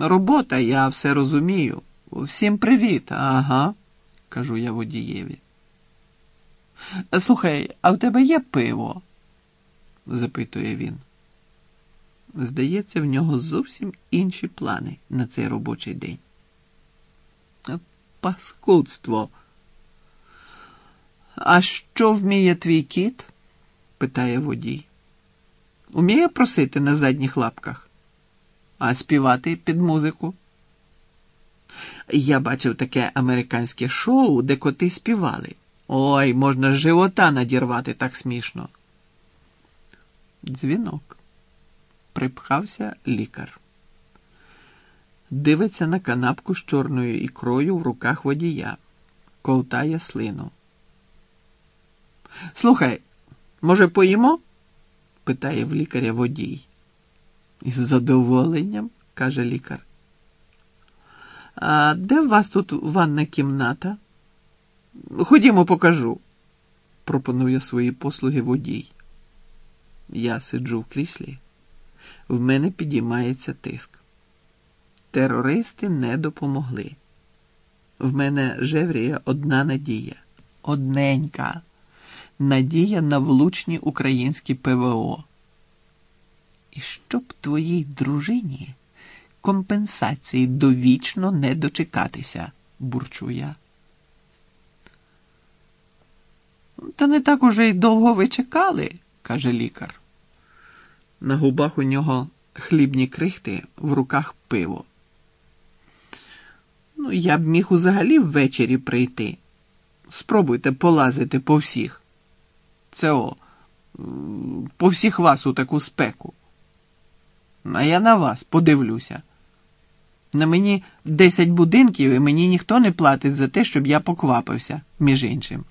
Робота, я все розумію. Всім привіт, ага, кажу я водієві. Слухай, а в тебе є пиво? запитує він. Здається, в нього зовсім інші плани на цей робочий день. Паскудство. А що вміє твій кіт? питає водій. Уміє просити на задніх лапках, а співати під музику. Я бачив таке американське шоу, де коти співали. Ой, можна живота надірвати так смішно. Дзвінок. Припхався лікар. Дивиться на канапку з чорною ікрою в руках водія, ковтає слину. Слухай, може, поїмо? питає в лікаря водій. Із задоволенням, каже лікар. А де у вас тут ванна кімната? Ходімо, покажу, пропонує свої послуги водій. Я сиджу в кріслі, в мене підіймається тиск. Терористи не допомогли. В мене жевріє одна надія, одненька надія на влучні українські ПВО. І щоб твоїй дружині компенсації довічно не дочекатися, бурчу я. Та не так уже й довго ви чекали, каже лікар. На губах у нього хлібні крихти, в руках пиво. Ну, я б міг взагалі ввечері прийти. Спробуйте полазити по всіх. Це о, по всіх вас у таку спеку. А я на вас подивлюся. На мені десять будинків, і мені ніхто не платить за те, щоб я поквапився, між іншим.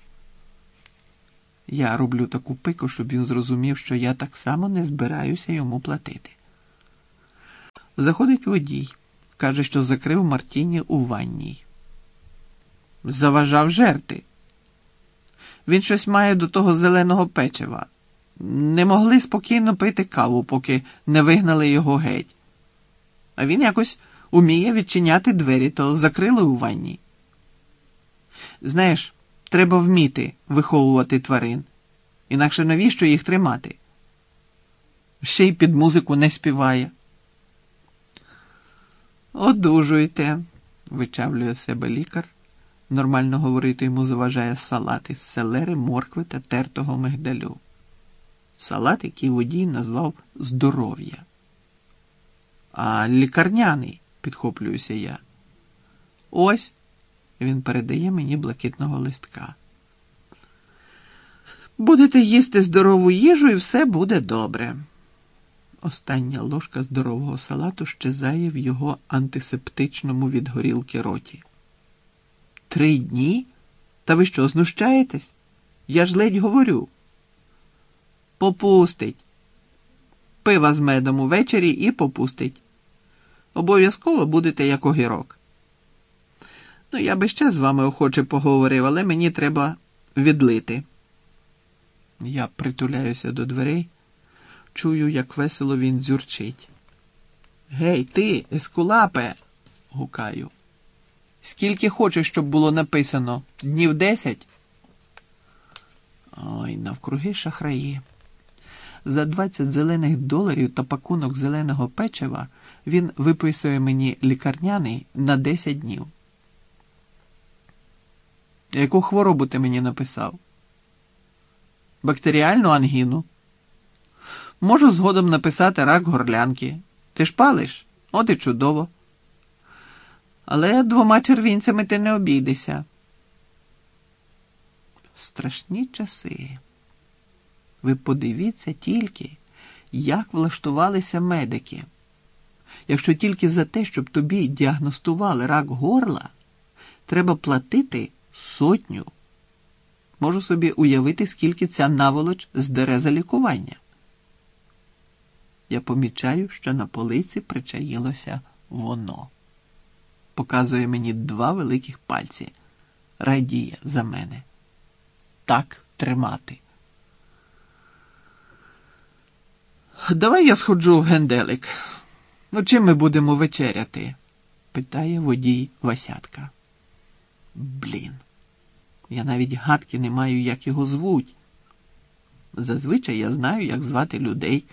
Я роблю таку пику, щоб він зрозумів, що я так само не збираюся йому платити. Заходить водій, каже, що закрив Мартіні у ванній. Заважав жерти. Він щось має до того зеленого печива. Не могли спокійно пити каву, поки не вигнали його геть. А він якось уміє відчиняти двері, то закрили у ванні. Знаєш, треба вміти виховувати тварин, інакше навіщо їх тримати? Ще й під музику не співає. Одужуйте, вичавлює себе лікар. Нормально говорити йому заважає салат із селери, моркви та тертого мигдалю. Салат, який водій назвав здоров'я. А лікарняний, підхоплююся я. Ось він передає мені блакитного листка. Будете їсти здорову їжу і все буде добре. Остання ложка здорового салату щезає в його антисептичному від горілки роті. Три дні? Та ви що, знущаєтесь? Я ж ледь говорю. Попустить. Пива з медом увечері і попустить. Обов'язково будете як огірок. Ну, я би ще з вами охоче поговорив, але мені треба відлити. Я притуляюся до дверей, чую, як весело він дзюрчить. Гей, ти, ескулапе, гукаю. Скільки хочеш, щоб було написано? Днів десять? Ой, навкруги шахраї. За 20 зелених доларів та пакунок зеленого печива він виписує мені лікарняний на 10 днів. Яку хворобу ти мені написав? Бактеріальну ангіну. Можу згодом написати рак горлянки. Ти ж палиш? От і чудово. Але двома червінцями ти не обійдешся. Страшні часи. Ви подивіться тільки, як влаштувалися медики. Якщо тільки за те, щоб тобі діагностували рак горла, треба платити сотню. Можу собі уявити, скільки ця наволоч здере за лікування. Я помічаю, що на полиці причаїлося воно. Показує мені два великих пальці. Радіє за мене. Так тримати. Давай я сходжу в генделик. Ну, чим ми будемо вечеряти? питає водій Васятка. Блін, я навіть гадки не маю, як його звуть. Зазвичай я знаю, як звати людей,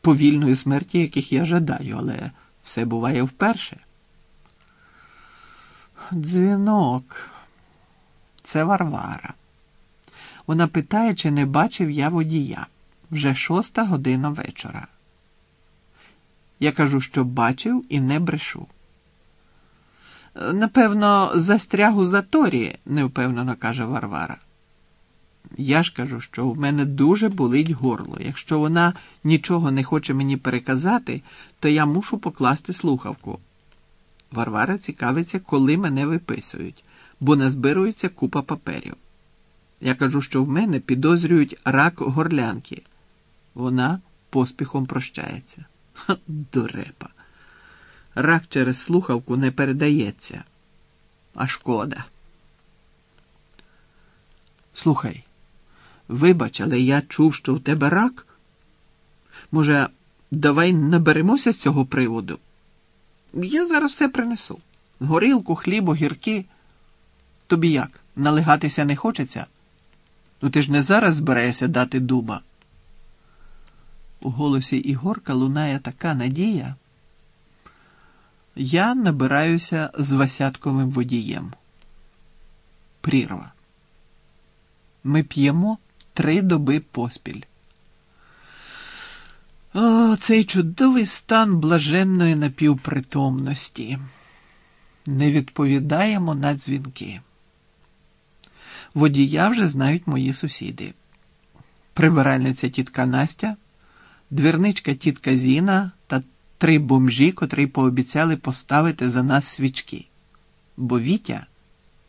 повільної смерті, яких я жадаю, але все буває вперше. Дзвінок. Це Варвара. Вона питає, чи не бачив я водія. Вже шоста година вечора. Я кажу, що бачив і не брешу. Напевно, застряг у заторі, невпевнено каже Варвара. Я ж кажу, що в мене дуже болить горло. Якщо вона нічого не хоче мені переказати, то я мушу покласти слухавку. Варвара цікавиться, коли мене виписують, бо назбирується купа паперів. Я кажу, що в мене підозрюють рак горлянки. Вона поспіхом прощається. Ха, дурепа. Рак через слухавку не передається. А шкода. Слухай, вибач, але я чув, що у тебе рак. Може, давай наберемося з цього приводу? Я зараз все принесу. Горілку, хліб, огірки. Тобі як? Налегатися не хочеться? Ну ти ж не зараз збираєшся дати дуба. У голосі Ігорка лунає така надія. Я набираюся з Васятковим водієм. Прірва. Ми п'ємо три доби поспіль. О, цей чудовий стан блаженної напівпритомності. Не відповідаємо на дзвінки. Водія вже знають мої сусіди. Прибиральниця тітка Настя, двірничка тітка Зіна та три бомжі, котрі пообіцяли поставити за нас свічки. Бо Вітя